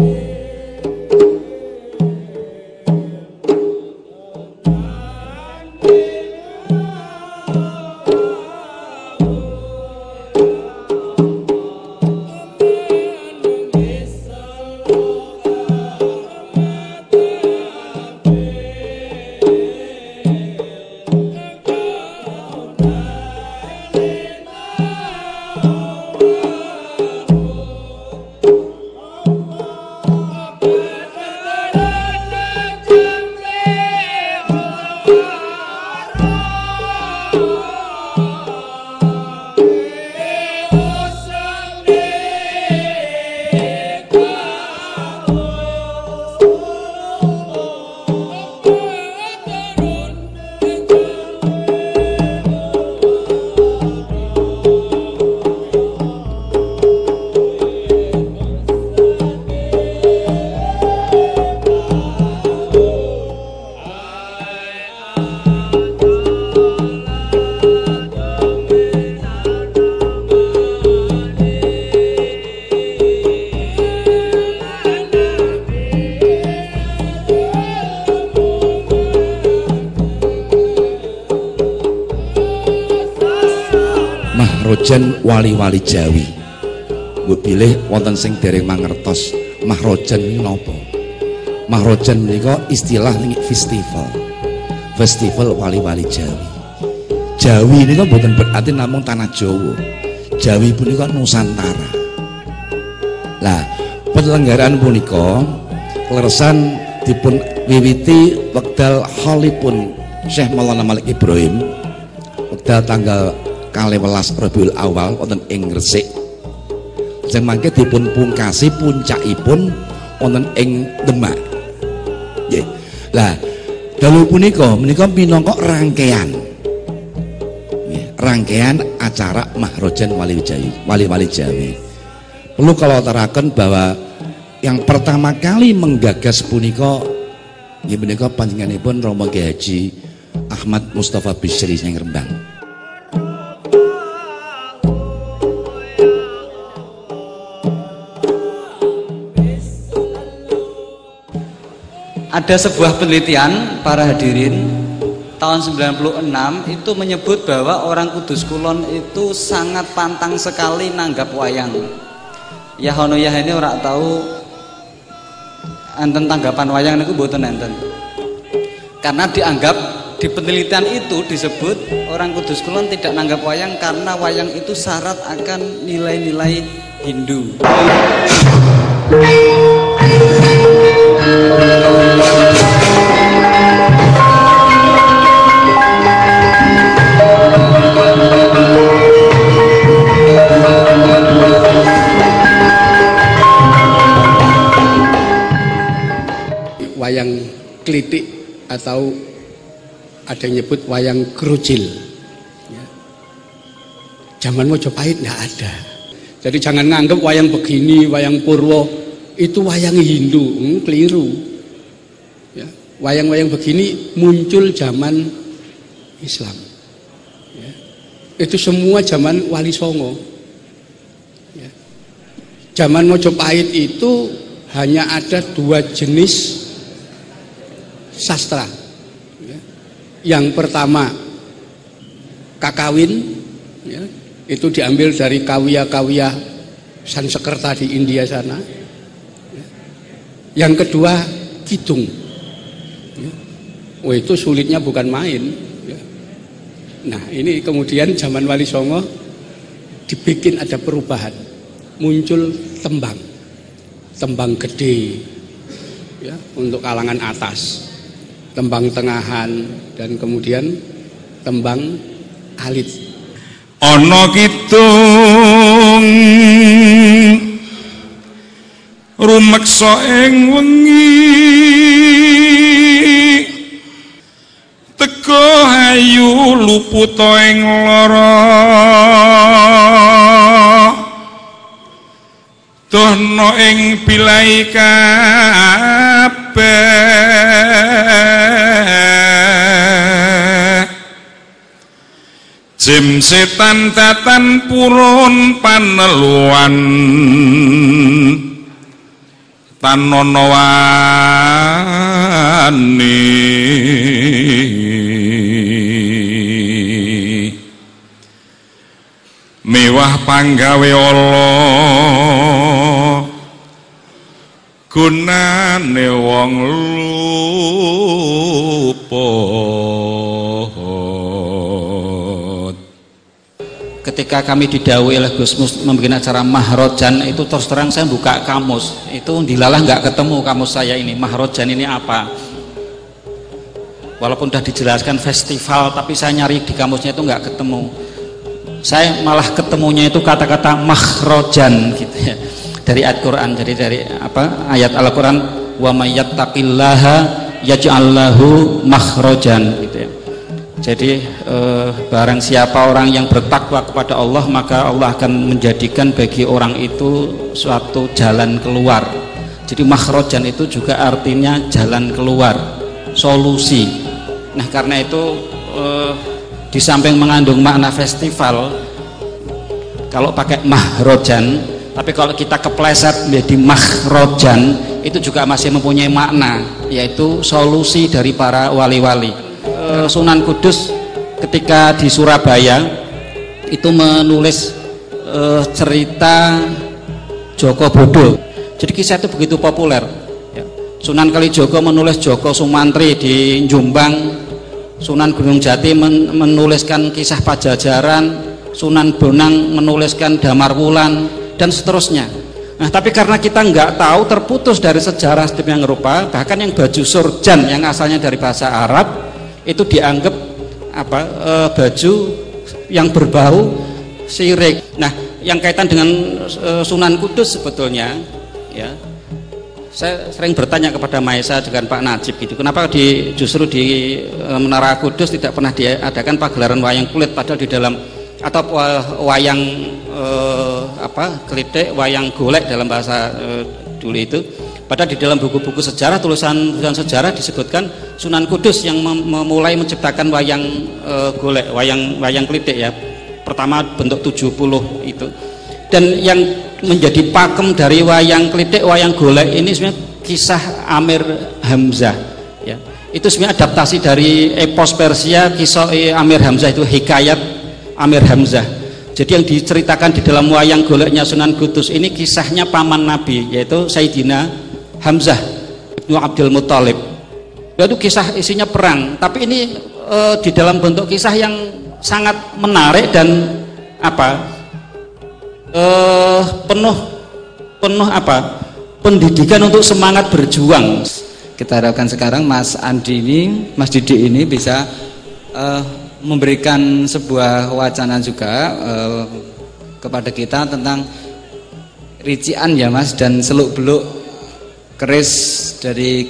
Amen. Mahrojan wali-wali Jawi. Mbok pilih wonten sing dereng mangertos mahrojan ini napa mahrojan menika istilah ning festival festival wali-wali Jawi. Jawi ini kan bukan berarti namung tanah Jawa. Jawi punika Nusantara. Lah penyelenggaraan punika kleresan dipun wiwiti wekdal halipun Syekh Maulana Malik Ibrahim wekdal tanggal kali welas Rabiul Awal wonten ing Gresik sing mangke dipun pungkasi puncakipun wonten ing Demak. Nggih. Lah dalu punika menika minangka rangkaian. Rangkaian acara Mahrojan Wali Jawi Wali-wali Jawi perlu kalau terakan bahwa yang pertama kali menggagas punika ya punika panjenenganipun Romo Haji Ahmad Mustafa Bisri yang Rembang ada sebuah penelitian para hadirin tahun 96 itu menyebut bahwa orang Kudus Kulon itu sangat pantang sekali nanggap wayang. Ya hono ya ini orang tahu enten tanggapan wayang niku mboten enten. Karena dianggap di penelitian itu disebut orang Kudus Kulon tidak nanggap wayang karena wayang itu syarat akan nilai-nilai Hindu atau ada yang nyebut wayang kerucil ya. zaman Mojopahit nggak ada jadi jangan nganggap wayang begini wayang purwo itu wayang Hindu hmm, keliru ya. wayang-wayang begini muncul zaman Islam ya. itu semua zaman Wali Songo ya. zaman Mojopahit itu hanya ada dua jenis sastra. Ya. Yang pertama kakawin, ya, itu diambil dari kawia-kawia Sansekerta di India sana. Ya. Yang kedua kidung. Ya. Oh itu sulitnya bukan main. Nah ini kemudian zaman Wali Songo dibikin ada perubahan, muncul tembang, tembang gede, ya untuk kalangan atas tembang tengahan dan kemudian tembang alit. Ana kitung rumeksa ing wengi. Teko ayu luput ing lara. Dono ing bilai kabeh Jim setan tatan purun paneluan. Tanono wani mewah panggawe Allah gunane wong luput ketika kami didawai oleh Gus Mus membuat acara mahrojan itu terus terang saya buka kamus. Itu dilalah nggak ketemu kamus saya ini mahrojan ini apa. Walaupun sudah dijelaskan festival tapi saya nyari di kamusnya itu nggak ketemu. Saya malah ketemunya itu kata-kata mahrojan gitu ya. Dari ayat Quran jadi dari apa ayat Al Quran wa mayyattaqillaha yaj'allahu makhrojan ya jadi eh, barang siapa orang yang bertakwa kepada Allah maka Allah akan menjadikan bagi orang itu suatu jalan keluar. Jadi makhrojan itu juga artinya jalan keluar solusi. Nah karena itu eh, di samping mengandung makna festival kalau pakai mahrojan tapi kalau kita kepleset menjadi makhrojan itu juga masih mempunyai makna yaitu solusi dari para wali-wali Sunan Kudus ketika di Surabaya itu menulis uh, cerita Joko Bodo. Jadi kisah itu begitu populer. Ya. Sunan Kalijogo menulis Joko Sumantri di Jombang, Sunan Gunung Jati men menuliskan kisah Pajajaran, Sunan Bonang menuliskan Damar Wulan dan seterusnya. Nah, tapi karena kita nggak tahu terputus dari sejarah sedemikian rupa, bahkan yang baju surjan yang asalnya dari bahasa Arab itu dianggap apa e, baju yang berbau sirik. Nah, yang kaitan dengan e, Sunan Kudus sebetulnya, ya, saya sering bertanya kepada Maesa dengan Pak Najib gitu, kenapa di justru di e, Menara Kudus tidak pernah diadakan pagelaran wayang kulit, padahal di dalam atau wayang eh, apa kelitik wayang golek dalam bahasa eh, dulu itu padahal di dalam buku-buku sejarah tulisan-tulisan sejarah disebutkan Sunan Kudus yang memulai menciptakan wayang eh, golek wayang wayang kelitik ya. Pertama bentuk 70 itu. Dan yang menjadi pakem dari wayang kelitik wayang golek ini sebenarnya kisah Amir Hamzah ya. Itu sebenarnya adaptasi dari epos Persia kisah Amir Hamzah itu hikayat Amir Hamzah. Jadi yang diceritakan di dalam wayang goleknya Sunan Kudus ini kisahnya paman Nabi yaitu Sayyidina Hamzah Ibnu Abdul Muthalib itu kisah isinya perang tapi ini e, di dalam bentuk kisah yang sangat menarik dan apa? E, penuh penuh apa? Pendidikan untuk semangat berjuang. Kita harapkan sekarang Mas Andi ini Mas Didi ini bisa uh, memberikan sebuah wacana juga uh, kepada kita tentang rician ya Mas dan seluk-beluk keris dari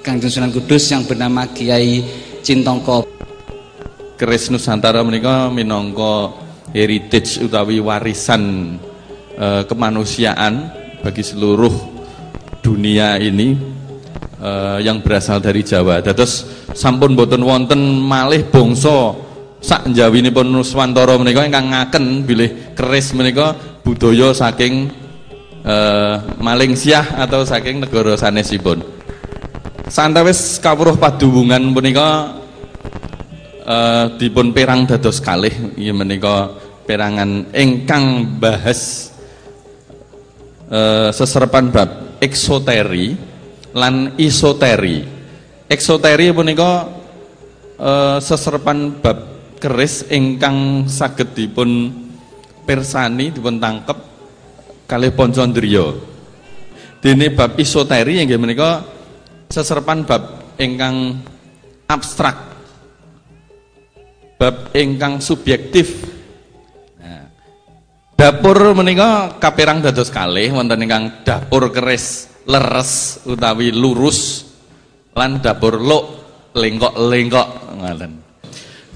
Kanjeng Sunan Kudus yang bernama Kiai Cintongko. Keris Nusantara menika minangka heritage utawi warisan uh, kemanusiaan bagi seluruh dunia ini uh, yang berasal dari Jawa. Dados sampun boten wonten malih bangsa sak njawinipun Nuswantara menika ingkang ngaken bilih keris menika budaya saking uh, Malaysia atau saking negara sanesipun. Santawis kawruh paduwungan punika uh, dipun perang dados kalih inggih menika perangan ingkang bahas uh, seserepan bab eksoteri lan isoteri eksoteri punika e, seserpan bab keris ingkang saged dipun persani dipun tangkep kalih Poncondriya. Dene bab isoteri inggih menika seserpan bab ingkang abstrak. Bab ingkang subjektif. Nah, dapur menika kaperang dados kalih wonten ingkang dapur keris leres utawi lurus lan dapur luk lengkok-lengkok ngaten.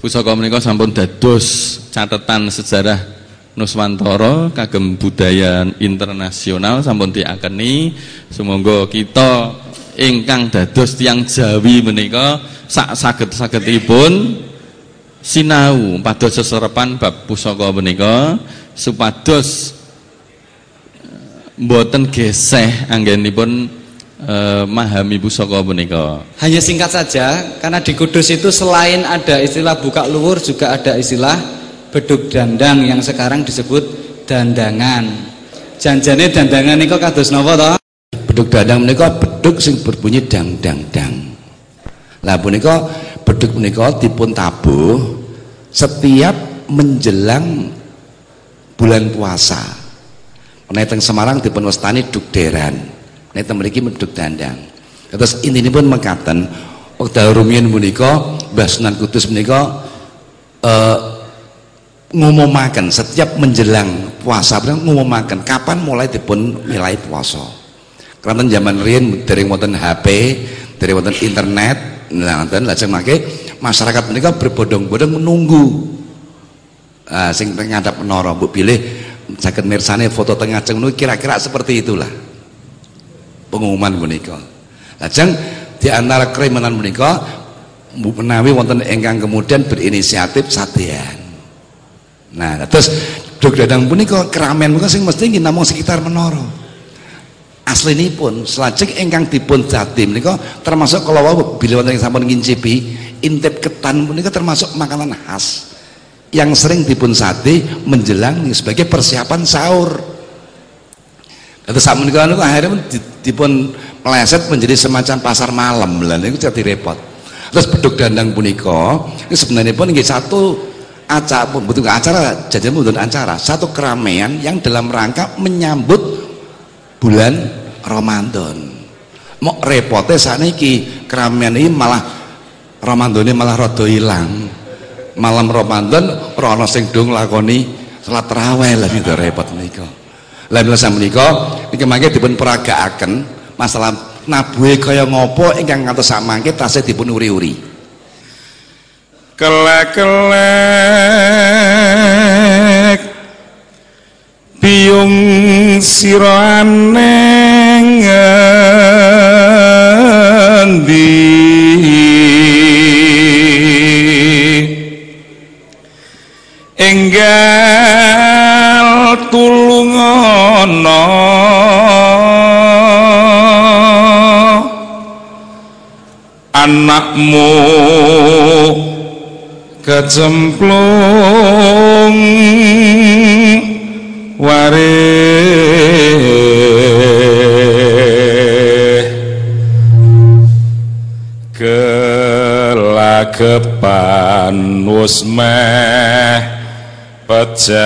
Pusaka menika sampun dados catatan sejarah Nuswantara kagem budaya internasional sampun diakeni semoga kita ingkang dados tiang Jawi menika sak saged-sagedipun sinau pados seserepan bab pusaka menika supados mboten geseh anggenipun eh, mahami pusaka menika. Hanya singkat saja karena di Kudus itu selain ada istilah buka luwur juga ada istilah beduk dandang yang sekarang disebut dandangan. Janjane dandangan niku kados napa to? Beduk dandang menika beduk sing berbunyi dang dang dang. Lah punika beduk menika dipun tabuh setiap menjelang bulan puasa. Menawi Semarang dipun wastani dukderan nek mriki medhuk dandang terus intinipun mekaten wekdal rumiyin menika Mbah Sunan Kudus menika uh, ngumumaken setiap menjelang puasa ngumumaken kapan mulai dipun milai puasa karena zaman riyen dari wonten HP dari wonten internet nah ngoten lajeng mangke masyarakat menika berbondong-bondong menunggu uh, sing ngadap menara mbok pilih saged mirsani foto tengah ceng kira-kira seperti itulah pengumuman menika. Lajeng di antara krimenan menika menawi wonten ingkang kemudian berinisiatif sadean. Nah, terus dok dadang punika keramaian menika sing mesti namung sekitar menara. Aslinipun selajeng ingkang dipun jatim menika termasuk kalau bila wonten sampun ngincipi intip ketan menika termasuk makanan khas. yang sering dipun sate menjelang sebagai persiapan sahur saat menikah itu akhirnya dipun meleset menjadi semacam pasar malam lah itu jadi repot terus beduk dandang puniko ini sebenarnya pun ini satu acara pun betul acara jajan betul acara. Satu keramaian yang dalam rangka menyambut bulan Ramadan. Mau repotnya saat ini keramaian ini malah Ramadan ini malah rada hilang. Malam Ramadan rono sing dong lakoni salat tarawih lah itu repot menika. Lah bila menika niki mangke dipun peragakaken masalah nabuhe kaya ngopo ingkang ngantos sak mangke tasih dipun uri-uri. Kelek-kelek sira aneng enggal tulungono anakmu kecemplung wareh kepanusmah pecah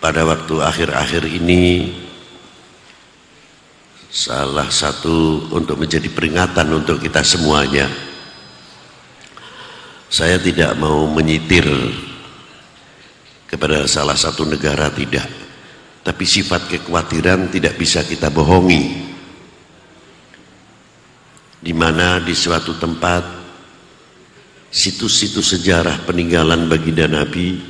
pada waktu akhir-akhir ini salah satu untuk menjadi peringatan untuk kita semuanya saya tidak mau menyitir kepada salah satu negara tidak. Tapi sifat kekhawatiran tidak bisa kita bohongi. Di mana di suatu tempat situs-situs sejarah peninggalan baginda Nabi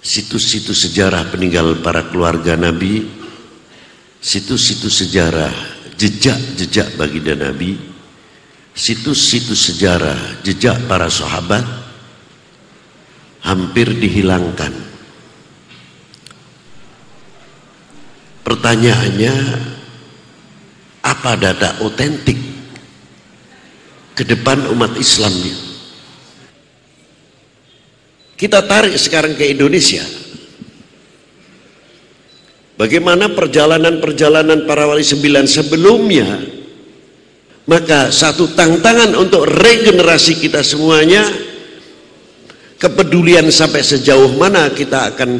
situs-situs sejarah peninggal para keluarga Nabi, situs-situs sejarah jejak-jejak baginda Nabi, situs-situs sejarah jejak para sahabat hampir dihilangkan. Pertanyaannya, apa data otentik ke depan umat Islamnya? Kita tarik sekarang ke Indonesia. Bagaimana perjalanan-perjalanan para wali sembilan sebelumnya, maka satu tantangan untuk regenerasi kita semuanya, kepedulian sampai sejauh mana kita akan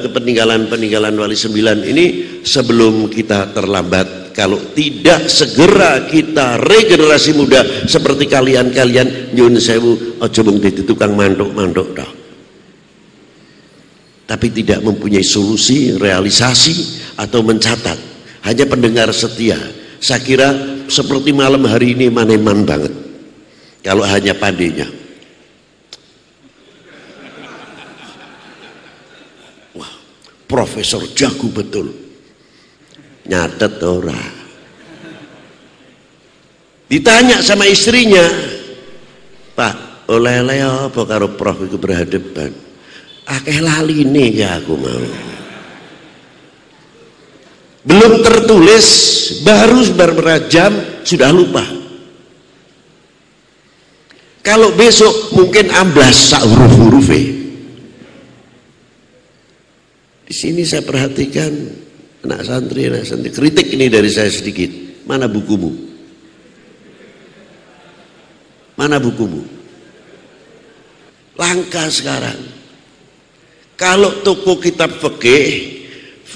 ke peninggalan-peninggalan wali sembilan ini sebelum kita terlambat. Kalau tidak segera kita regenerasi muda seperti kalian-kalian nyun sewu ojo bung tukang mantuk-mantuk dah tapi tidak mempunyai solusi, realisasi atau mencatat. Hanya pendengar setia. Saya kira seperti malam hari ini maneman banget. Kalau hanya pandainya. Wah, profesor jago betul. Nyatet ora. ditanya sama istrinya pak oleh-oleh apa karo prof itu berhadapan akeh nih ya aku mau belum tertulis baru beberapa jam sudah lupa kalau besok mungkin amblas sak huruf-huruf di sini saya perhatikan anak santri, anak santri kritik ini dari saya sedikit. Mana bukumu? Mana bukumu? Langka sekarang. Kalau toko kitab fikih,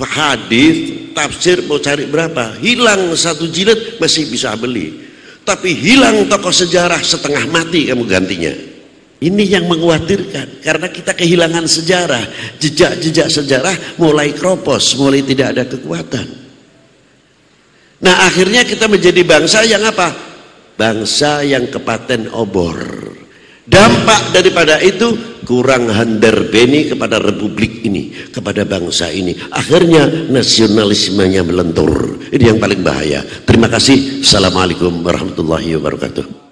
hadis, tafsir mau cari berapa? Hilang satu jilid masih bisa beli. Tapi hilang tokoh sejarah setengah mati kamu gantinya. Ini yang mengkhawatirkan karena kita kehilangan sejarah, jejak-jejak sejarah mulai kropos, mulai tidak ada kekuatan. Nah, akhirnya kita menjadi bangsa yang apa? Bangsa yang kepaten obor. Dampak daripada itu kurang handar beni kepada republik ini, kepada bangsa ini. Akhirnya nasionalismenya melentur. Ini yang paling bahaya. Terima kasih. Assalamualaikum warahmatullahi wabarakatuh.